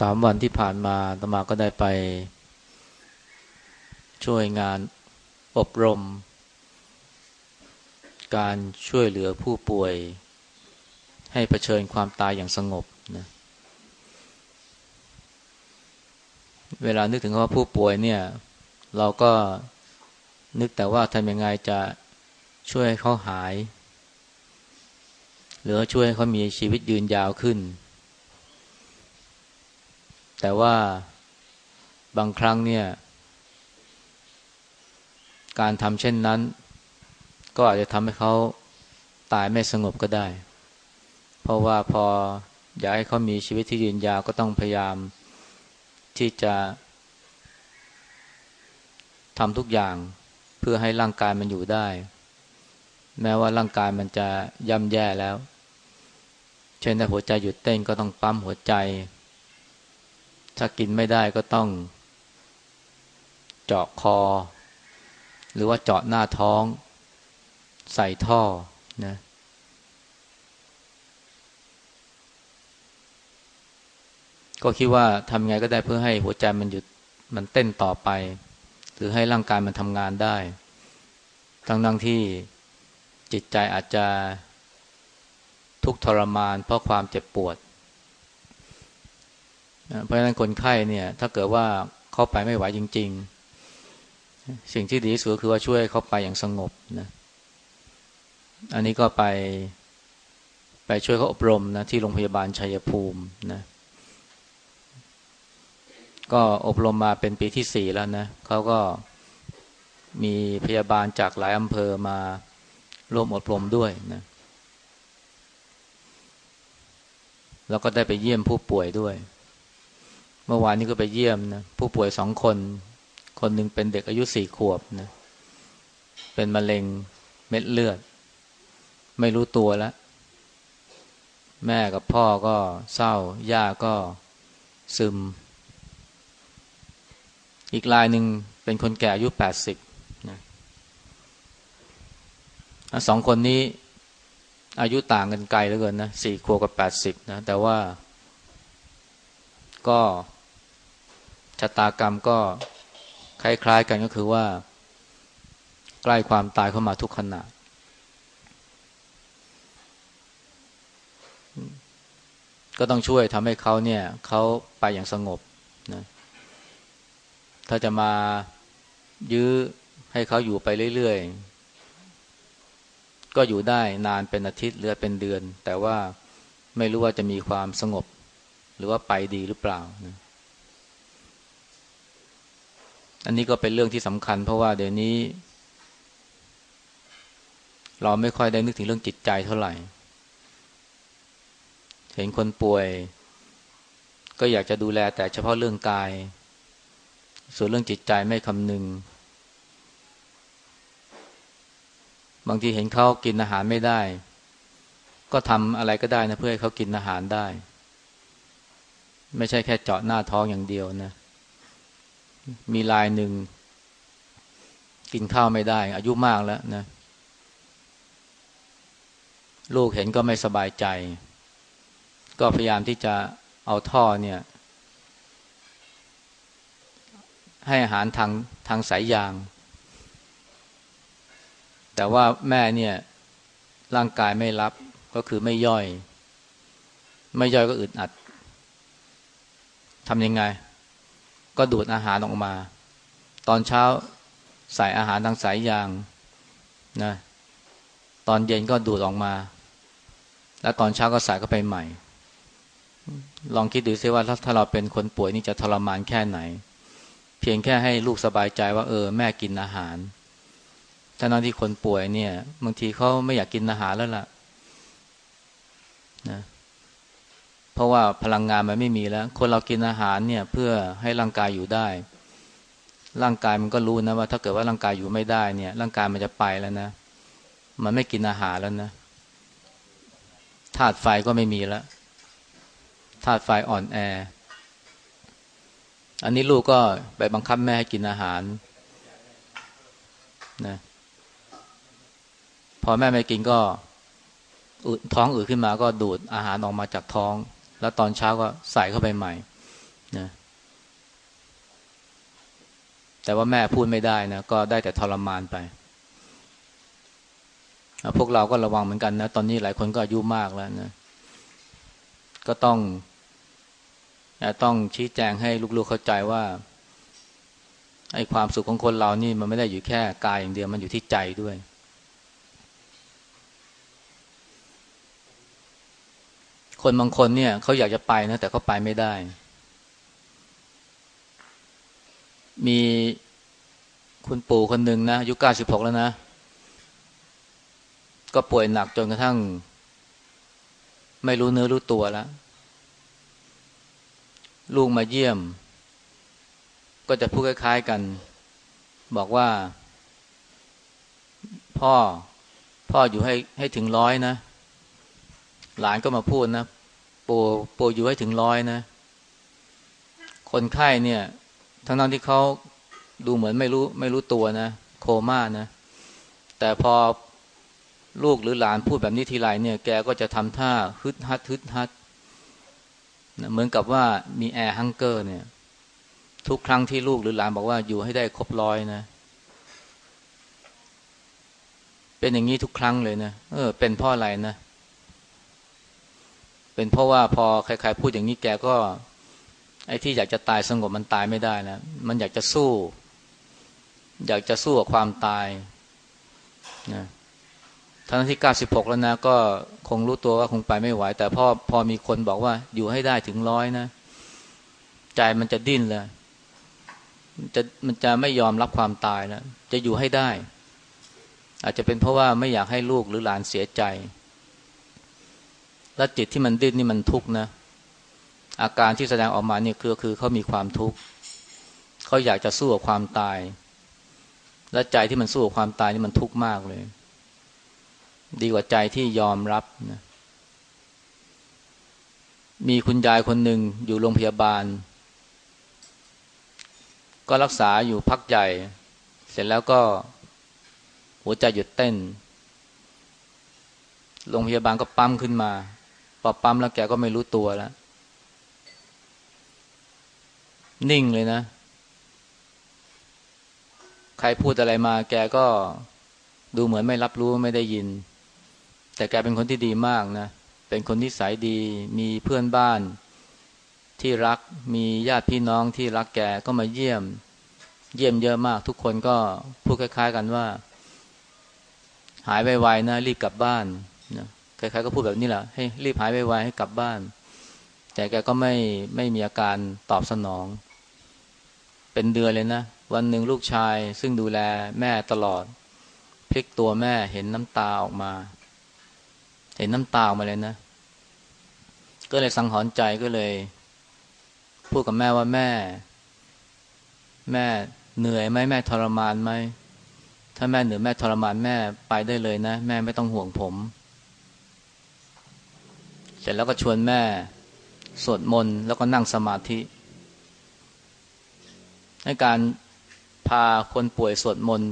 สามวันที่ผ่านมาตมาก็ได้ไป ช่วยงานอบรม การช่วยเหลือผู้ป่วย ให้เผชิญความตายอย่างสงบนะเวลานึกถึงว่าผู้ป่วยเนี่ย เราก็นึกแต่ว่าทำยังไงจะช่วยเขาหาย หรือช่วยเขามีชีวิตยืนยาวขึ้น แต่ว่าบางครั้งเนี่ย การทำเช่นนั้น ก็อาจจะทำให้เขาตายไม่สงบก็ได้ เพราะว่าพออยากให้เขามีชีวิตที่ยืนยาวก็ต้องพยายามที่จะทำทุกอย่างเพื่อให้ร่างกายมันอยู่ได้ แม้ว่าร่างกายมันจะย่ำแย่แล้ว เช่นถ้าหัวใจหยุดเต้นก็ต้องปั๊มหัวใจ ถ้ากินไม่ได้ก็ต้อง เจาะคอ หรือว่าเจาะหน้าท้อง ใส่ท่อนะก็คิดว่าทำไงก็ได้เพื่อให้หัวใจมันหยุดมันเต้นต่อไป หรือให้ร่างกายมันทำงานได้ ทั้งทั้งที่จิตใจอาจจะทุกทรมานเพราะความเจ็บปวด เพราะฉะนั้นคนไข้เนี่ย ถ้าเกิดว่าเข้าไปไม่ไหวจริง ๆ สิ่งที่ดีที่สุดคือว่าช่วยเขาไปอย่างสงบนะ อันนี้ก็ไปไปช่วยเขาอบรมนะที่โรงพยาบาลชัยภูมินะ ก็อบรมมาเป็นปีที่สี่แล้วนะเขาก็มีพยาบาลจากหลายอำเภอมาร่วมอบรมด้วยนะแล้วก็ได้ไปเยี่ยมผู้ป่วยด้วย เมื่อวานนี้ก็ไปเยี่ยมนะผู้ป่วยสองคน คนหนึ่งเป็นเด็กอายุสี่ขวบนะ เป็นมะเร็งเม็ดเลือด ไม่รู้ตัวแล้ว แม่กับพ่อก็เศร้า ย่าก็ซึม อีกรายหนึ่งเป็นคนแก่อายุแปดสิบนะสองคนนี้อายุต่างกันไกลเหลือเกินนะสี่ขวบกับแปดสิบนะ แต่ว่าก็ ชะตากรรมก็คล้ายๆกันก็คือว่า ใกล้ความตายเข้ามาทุกขณะก็ต้องช่วยทำให้เขาเนี่ยเขาไปอย่างสงบนะถ้าจะมายื้อให้เขาอยู่ไปเรื่อยๆ ก็อยู่ได้นานเป็นอาทิตย์หรือเป็นเดือน แต่ว่าไม่รู้ว่าจะมีความสงบ หรือว่าไปดีหรือเปล่านะ อันนี้ก็เป็นเรื่องที่สำคัญ เพราะว่าเดี๋ยวนี้ เราไม่ค่อยได้นึกถึงเรื่องจิตใจเท่าไหร่ เห็นคนป่วย ก็อยากจะดูแลแต่เฉพาะเรื่องกาย ส่วนเรื่องจิตใจไม่คำนึง บางทีเห็นเขากินอาหารไม่ได้ ก็ทำอะไรก็ได้นะเพื่อให้เขากินอาหารได้ ไม่ใช่แค่เจาะหน้าท้องอย่างเดียวนะ มีลายหนึ่ง กินข้าวไม่ได้ อายุมากแล้วนะ ลูกเห็นก็ไม่สบายใจ ก็พยายามที่จะเอาท่อเนี่ย ให้อาหารทางทางสายยาง แต่ว่าแม่เนี่ย ร่างกายไม่รับก็คือไม่ย่อย ไม่ย่อยก็อึดอัดทำยังไง ก็ดูดอาหารออกมา ตอนเช้าใส่อาหารทางสายยางนะตอนเย็นก็ดูดออกมา แล้วตอนเช้าก็ใส่เข้าไปใหม่ ลองคิดดูซิว่าถ้าเราเป็นคนป่วยนี่จะทรมานแค่ไหน เพียงแค่ให้ลูกสบายใจว่า เออ แม่กินอาหารถ้านั้นที่คนป่วยเนี่ย บางทีเขาไม่อยากกินอาหารแล้วล่ะนะเราะว่าพลังงานมันไม่มีแล้ว คนเรากินอาหารเนี่ยเพื่อให้ร่างกายอยู่ได้ ร่างกายมันก็รู้นะว่า ถ้าเกิดว่าร่างกายอยู่ไม่ได้เนี่ย ร่างกายมันจะไปแล้วนะ มันไม่กินอาหารแล้วนะธาตุไฟก็ไม่มีแล้วธาตุไฟอ่อนแอ อันนี้ลูกก็ไปบังคับแม่ให้กินอาหารนะพอแม่ไม่กินก็ท้องอืดขึ้นมาก็ดูดอาหารออกมาจากท้อง แล้วตอนเช้าก็ใส่เข้าไปใหม่นะแต่ว่าแม่พูดไม่ได้นะก็ได้แต่ทรมานไป พวกเราก็ระวังเหมือนกันนะ ตอนนี้หลายคนก็อายุมากแล้วนะ ก็ต้องต้องชี้แจงให้ลูกๆเข้าใจว่าไอ้ความสุขของคนเรานี่มันไม่ได้อยู่แค่กายอย่างเดียวมันอยู่ที่ใจด้วย คนบางคนเนี่ยเขาอยากจะไปนะแต่เขาไปไม่ได้ มีคุณปู่คนหนึ่งนะอายุเก้าสิบหกแล้วนะ ก็ป่วยหนักจนกระทั่ง ไม่รู้เนื้อรู้ตัวแล้ว ลูกมาเยี่ยม ก็จะพูดคล้ายๆกัน บอกว่า พ่อ พ่ออยู่ให้ให้ถึงร้อยนะ หลานก็มาพูดนะปู่ปู่อยู่ให้ถึงร้อยนะ คนไข้เนี่ย ทั้งนั้นที่เขาดูเหมือนไม่รู้ไม่รู้ตัวนะ โคม่านะ แต่พอลูกหรือหลานพูดแบบนี้ทีไรเนี่ย แกก็จะทำท่าฮึดฮัดฮึดฮัดเหมือนกับว่ามีแอร์ฮังเกอร์เนี่ย ทุกครั้งที่ลูกหรือหลานบอกว่าอยู่ให้ได้ครบร้อยนะ เป็นอย่างนี้ทุกครั้งเลยนะเออ เป็นเพราะอะไรนะ เป็นเพราะว่าพอใครๆพูดอย่างนี้แกก็ไอ้ที่อยากจะตายสงบมันตายไม่ได้นะ มันอยากจะสู้ อยากจะสู้กับความตายนะทั้งที่เก้าสิบหกแล้วนะ ก็คงรู้ตัวว่าคงไปไม่ไหว แต่พอพอมีคนบอกว่าอยู่ให้ได้ถึงร้อยนะ ใจมันจะดิ้นเลยจะมันจะไม่ยอมรับความตายแล้วจะอยู่ให้ได้ อาจจะเป็นเพราะว่าไม่อยากให้ลูกหรือหลานเสียใจ และจิตที่มันดิ้นนี่มันทุกข์นะ อาการที่แสดงออกมาเนี่ยคือคือเขามีความทุกข์เขาอยากจะสู้กับความตาย และใจที่มันสู้กับความตายนี่มันทุกข์มากเลย ดีกว่าใจที่ยอมรับนะมีคุณยายคนหนึ่งอยู่โรงพยาบาล ก็รักษาอยู่พักใหญ่ เสร็จแล้วก็หัวใจหยุดเต้นโรงพยาบาลก็ปั๊มขึ้นมา พอปั๊มแล้วแกก็ไม่รู้ตัวแล้ว นิ่งเลยนะ ใครพูดอะไรมาแกก็ดูเหมือนไม่รับรู้ไม่ได้ยิน แต่แกเป็นคนที่ดีมากนะ เป็นคนที่สายดี มีเพื่อนบ้านที่รัก มีญาติพี่น้องที่รักแกก็มาเยี่ยม เยี่ยมเยอะมาก ทุกคนก็พูดคล้าย ๆ กันว่า หายไวๆนะ รีบกลับบ้านนะ ใครๆก็พูดแบบนี้แหละให้รีบหายไวๆให้กลับบ้าน แต่แกก็ไม่ไม่มีอาการตอบสนอง เป็นเดือนเลยนะ วันหนึ่งลูกชาย ซึ่งดูแลแม่ตลอด พลิกตัวแม่เห็นน้ำตาออกมา เห็นน้ำตาออกมาเลยนะ ก็เลยสังหรณ์ใจก็เลย พูดกับแม่ว่าแม่ แม่เหนื่อยไหมแม่ทรมานไหมถ้าแม่เหนื่อยแม่ทรมานแม่ไปได้เลยนะ แม่ไม่ต้องห่วงผม เสร็จแล้วก็ชวนแม่สวดมนต์แล้วก็นั่งสมาธิในการพาคนป่วยสวดมนต์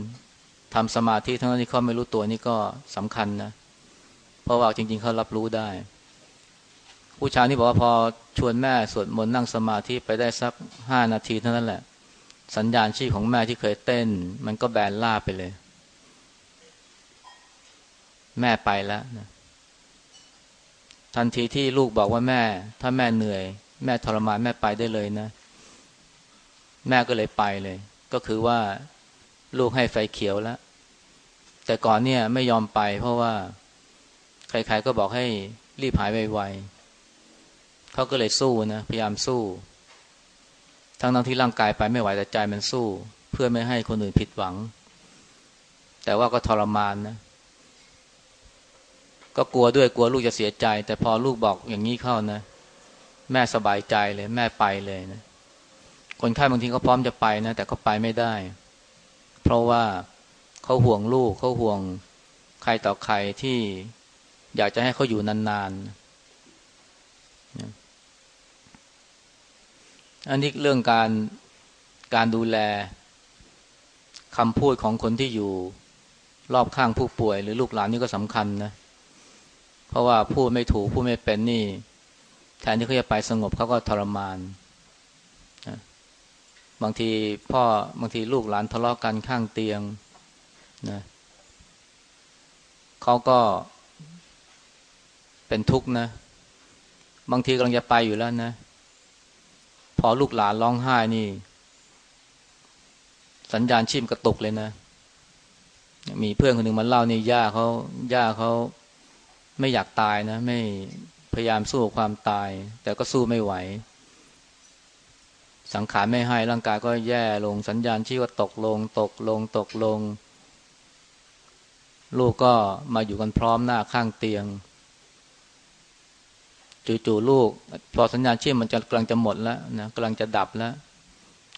ทำสมาธิทั้งที่เขาไม่รู้ตัวนี่ก็สำคัญนะ เพราะว่าจริง ๆเขารับรู้ได้ ผู้ชายนี่บอกว่าพอชวนแม่สวดมนต์นั่งสมาธิไปได้สักห้านาทีเท่านั้นแหละ สัญญาณชีพของแม่ที่เคยเต้น มันก็แบนล่าไปเลย แม่ไปแล้วนะ ทันทีที่ลูกบอกว่าแม่ ถ้าแม่เหนื่อย แม่ทรมานแม่ไปได้เลยนะ แม่ก็เลยไปเลย ก็คือว่าลูกให้ไฟเขียวแล้ว แต่ก่อนเนี่ยไม่ยอมไป เพราะว่า ใครๆก็บอกให้รีบหายไวๆเขาก็เลยสู้นะพยายามสู้ ทั้งทั้งที่ร่างกายไปไม่ไหวแต่ใจมันสู้ เพื่อไม่ให้คนอื่นผิดหวัง แต่ว่าก็ทรมานนะ ก็กลัวด้วยกลัวลูกจะเสียใจ แต่พอลูกบอกอย่างนี้เข้านะ แม่สบายใจเลย แม่ไปเลยนะคนไข้บางทีเขาพร้อมจะไปนะ แต่เขาไปไม่ได้ เพราะว่าเขาห่วงลูกเขาห่วงใครต่อใครที่อยากจะให้เขาอยู่นานๆอันนี้เรื่องการการดูแลคำพูดของคนที่อยู่รอบข้างผู้ป่วย หรือลูกหลานนี่ก็สำคัญนะ เพราะว่าพูดไม่ถูกพูดไม่เป็นนี่ แทนที่เขาจะไปสงบเขาก็ทรมานบางทีพ่อบางทีลูกหลานทะเลาะกันข้างเตียงนะเขาก็เป็นทุกข์นะ บางทีกำลังจะไปอยู่แล้วนะ พอลูกหลานร้องไห้นี่ สัญญาณชีพกระตุกเลยนะ มีเพื่อนคนหนึ่งมาเล่านี่ย่าเขาย่าเขา ไม่อยากตายนะ ไม่พยายามสู้ความตาย แต่ก็สู้ไม่ไหว สังขารไม่ให้ร่างกายก็แย่ลงสัญญาณชีพก็ตกลง ตกลง ตกลง ลูกก็มาอยู่กันพร้อมหน้าข้างเตียงจู่ๆลูก พอสัญญาณชีพมันจะกำลังจะหมดแล้วนะกำลังจะดับแล้ว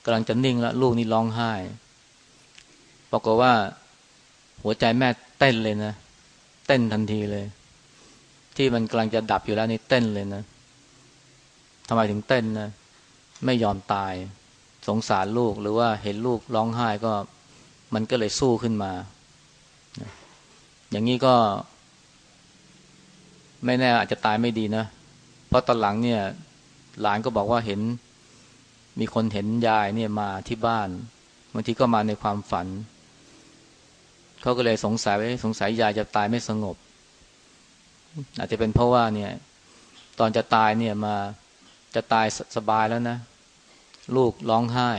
กำลังจะนิ่งแล้ว ลูกนี่ร้องไห้บอกว่า หัวใจแม่เต้นเลยนะเต้นทันทีเลย ที่มันกำลังจะดับอยู่แล้วนี่เต้นเลยนะทำไมถึงเต้นนะ ไม่ยอมตาย สงสารลูกหรือว่าเห็นลูกร้องไห้ก็มันก็เลยสู้ขึ้นมา อย่างนี้ก็ ไม่แน่อาจจะตายไม่ดีนะ เพราะตอนหลังเนี่ย หลานก็บอกว่าเห็น มีคนเห็นยายเนี่ยมาที่บ้านบางทีก็มาในความฝัน เขาก็เลยสงสัยว่าสงสัยยายจะตายไม่สงบ อาจจะเป็นเพราะว่าเนี่ย ตอนจะตายเนี่ยมาจะตายสบายแล้วนะ ลูกร้องไห้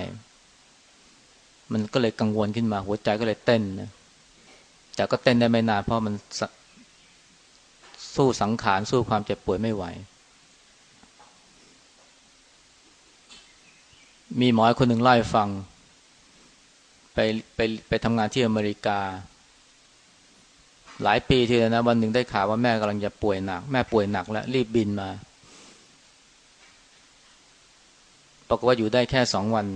มันก็เลยกังวลขึ้นมา หัวใจก็เลยเต้นนะแต่ก็เต้นได้ไม่นานเพราะมันสู้สังขารสู้ความเจ็บป่วยไม่ไหว มีหมอคนหนึ่งเล่าให้ฟัง ไปไปไปทำงานที่อเมริกา หลายปีทีแล้วนะวันหนึ่งได้ข่าวว่าแม่กำลังจะป่วยหนัก แม่ป่วยหนักแล้วรีบบินมาปรากฏว่าอยู่ได้แค่สองวัน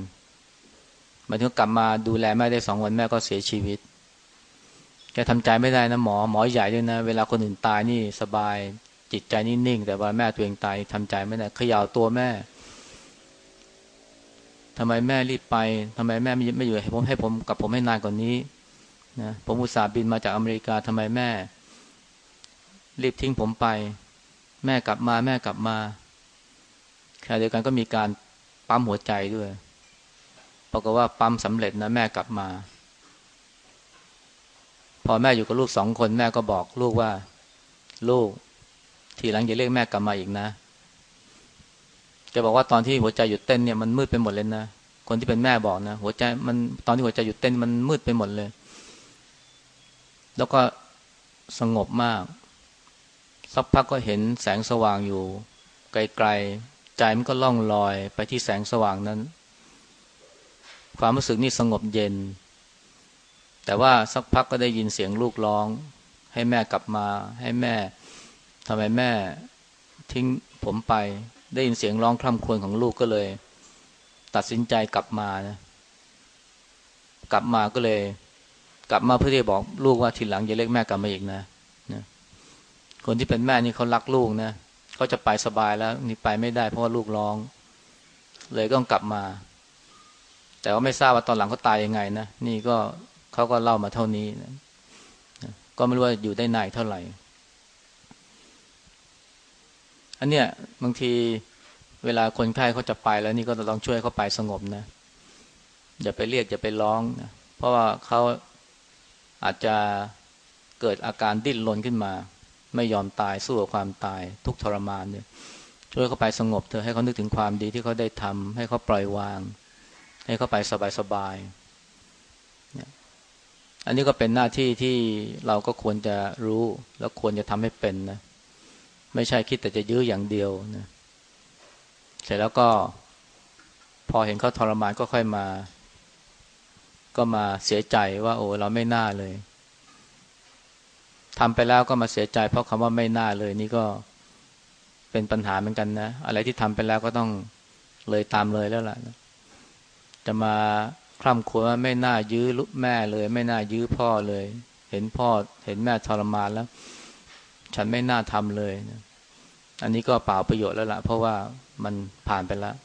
มาถึงกลับมาดูแลแม่ได้สองวันแม่ก็เสียชีวิตแกทำใจไม่ได้นะหมอหมอใหญ่ด้วยนะ เวลาคนอื่นตายนี่สบายจิตใจนิ่งๆแต่ว่าแม่ตัวเองตายทำใจไม่ได้เขย่าตัวแม่ทำไมแม่รีบไปทำไมแม่ไม่ไม่อยู่ให้ผมให้ผมกับผมให้นานกว่านนี้ นะผมอุตส่าห์บินมาจากอเมริกาทำไมแม่ รีบทิ้งผมไป แม่กลับมาแม่กลับมาขณะเดียวกันก็มีการปั๊มหัวใจด้วยปรากฏว่าปั๊มสำเร็จนะแม่กลับมา พอแม่อยู่กับลูกสองคนแม่ก็บอกลูกว่า ลูก ทีหลังอย่าเรียกแม่กลับมาอีกนะจะบอกว่าตอนที่หัวใจหยุดเต้นเนี่ยมันมืดไปหมดเลยนะคนที่เป็นแม่บอกนะหัวใจมันตอนที่หัวใจหยุดเต้นมันมืดไปหมดเลย แล้วก็สงบมาก สักพักก็เห็นแสงสว่างอยู่ ไกลๆ ใจมันก็ล่องลอยไปที่แสงสว่างนั้น ความรู้สึกนี่สงบเย็น แต่ว่าสักพักก็ได้ยินเสียงลูกร้อง ให้แม่กลับมา ให้แม่ทำไมแม่ทิ้งผมไป ได้ยินเสียงร้องคร่ำครวญของลูกก็เลย ตัดสินใจกลับมานะ กลับมาก็เลย กลับมาเพื่อที่บอกลูกว่าทีหลังอย่าเรียกแม่กลับมาอีกนะนะ คนที่เป็นแม่นี่เขารักลูกนะเขาจะไปสบายแล้ว นี่ไปไม่ได้เพราะว่าลูกร้อง เลยต้องกลับมา แต่ว่าไม่ทราบว่าตอนหลังเขาตายยังไงนะนี่ก็เขาก็เล่ามาเท่านี้นะก็ไม่รู้ว่าอยู่ได้นานเท่าไหร่ อันเนี้ยบางทีเวลาคนไข้เขาจะไปแล้วนี่ก็ต้องช่วยเขาไปสงบนะอย่าไปเรียกอย่าไปร้องนะเพราะว่าเขา อาจจะเกิดอาการดิ้นรนขึ้นมา ไม่ยอมตายสู้กับความตาย ทุกทรมานเนี่ยช่วยเขาไปสงบเธอให้เขานึกถึงความดีที่เขาได้ทำให้เขาปล่อยวาง ให้เขาไปสบายๆอันนี้ก็เป็นหน้าที่ที่เราก็ควรจะรู้ แล้วควรจะทำให้เป็นนะไม่ใช่คิดแต่จะยื้ออย่างเดียวนะเสร็จแล้วก็พอเห็นเขาทรมานก็ค่อยมา ก็มาเสียใจว่า โอ้เราไม่น่าเลยทำไปแล้วก็มาเสียใจ เพราะคำว่าไม่น่าเลย นี่ก็เป็นปัญหาเหมือนกันนะ อะไรที่ทำไปแล้วก็ต้องเลยตามเลยแล้วล่ะจะมาคร่ำครวญว่าไม่น่ายื้อลุแม่เลย ไม่น่ายื้อพ่อเลย เห็นพ่อเห็นแม่ทรมานแล้ว ฉันไม่น่าทำเลยนะอันนี้ก็เปล่าประโยชน์แล้วล่ะ เพราะว่ามันผ่านไปแล้ว